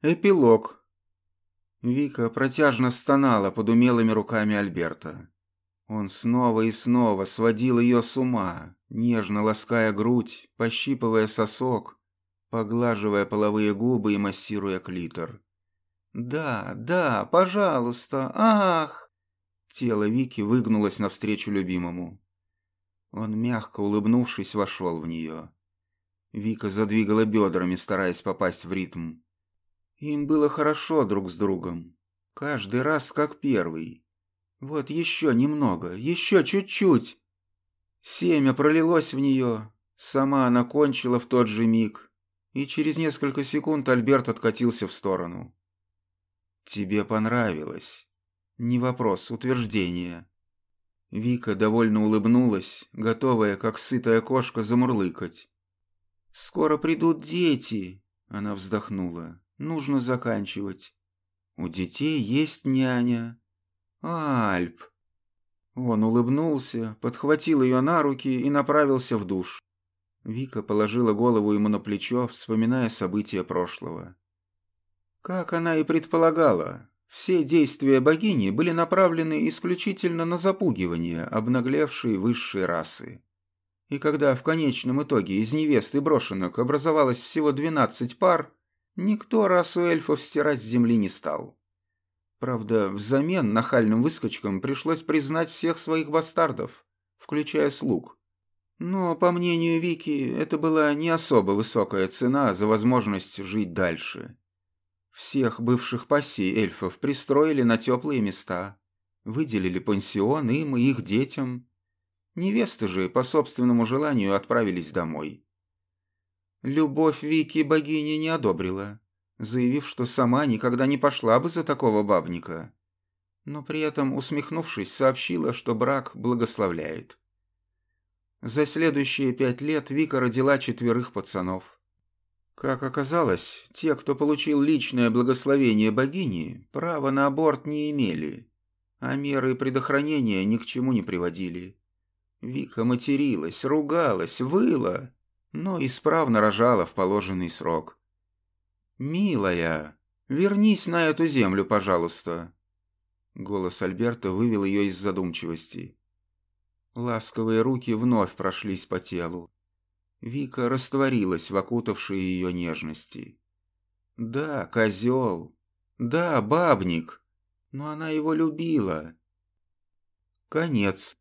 Эпилог. Вика протяжно стонала под умелыми руками Альберта. Он снова и снова сводил ее с ума, нежно лаская грудь, пощипывая сосок, поглаживая половые губы и массируя клитор. «Да, да, пожалуйста, ах!» Тело Вики выгнулось навстречу любимому. Он, мягко улыбнувшись, вошел в нее. Вика задвигала бедрами, стараясь попасть в ритм. Им было хорошо друг с другом. Каждый раз как первый. Вот еще немного, еще чуть-чуть. Семя пролилось в нее. Сама она кончила в тот же миг. И через несколько секунд Альберт откатился в сторону. «Тебе понравилось?» Не вопрос, утверждение. Вика довольно улыбнулась, готовая, как сытая кошка, замурлыкать. «Скоро придут дети!» Она вздохнула. Нужно заканчивать. У детей есть няня. Альп. Он улыбнулся, подхватил ее на руки и направился в душ. Вика положила голову ему на плечо, вспоминая события прошлого. Как она и предполагала, все действия богини были направлены исключительно на запугивание обнаглевшей высшей расы. И когда в конечном итоге из невест и брошенок образовалось всего двенадцать пар, Никто расу эльфов стирать с земли не стал. Правда, взамен нахальным выскочкам пришлось признать всех своих бастардов, включая слуг. Но, по мнению Вики, это была не особо высокая цена за возможность жить дальше. Всех бывших пассий эльфов пристроили на теплые места, выделили пансион им и их детям. Невесты же по собственному желанию отправились домой. Любовь Вики богиня не одобрила, заявив, что сама никогда не пошла бы за такого бабника. Но при этом, усмехнувшись, сообщила, что брак благословляет. За следующие пять лет Вика родила четверых пацанов. Как оказалось, те, кто получил личное благословение богини, права на аборт не имели, а меры предохранения ни к чему не приводили. Вика материлась, ругалась, выла, но исправно рожала в положенный срок. «Милая, вернись на эту землю, пожалуйста!» Голос Альберта вывел ее из задумчивости. Ласковые руки вновь прошлись по телу. Вика растворилась в окутавшей ее нежности. «Да, козел! Да, бабник! Но она его любила!» Конец.